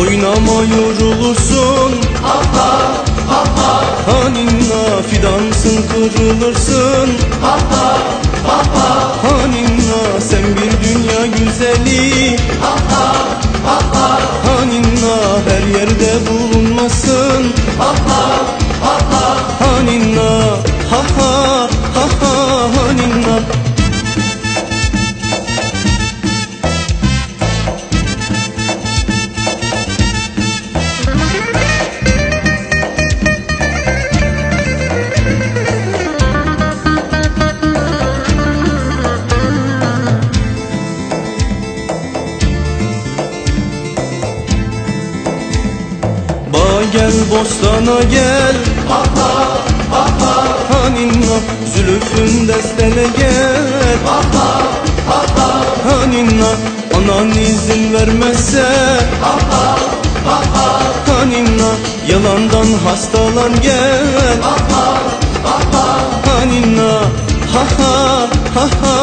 Oynama yorulursun. Haninna fidansın kırılırsın. Haninna sen bir dünya güzeli. Haninna her yerde bulunmasın. Haninna gel bostana gel. Haninna zülüfün destene gel. Haninna anan izin vermezse. Haninna yalandan hastalan gel. Haninna ha ha ha ha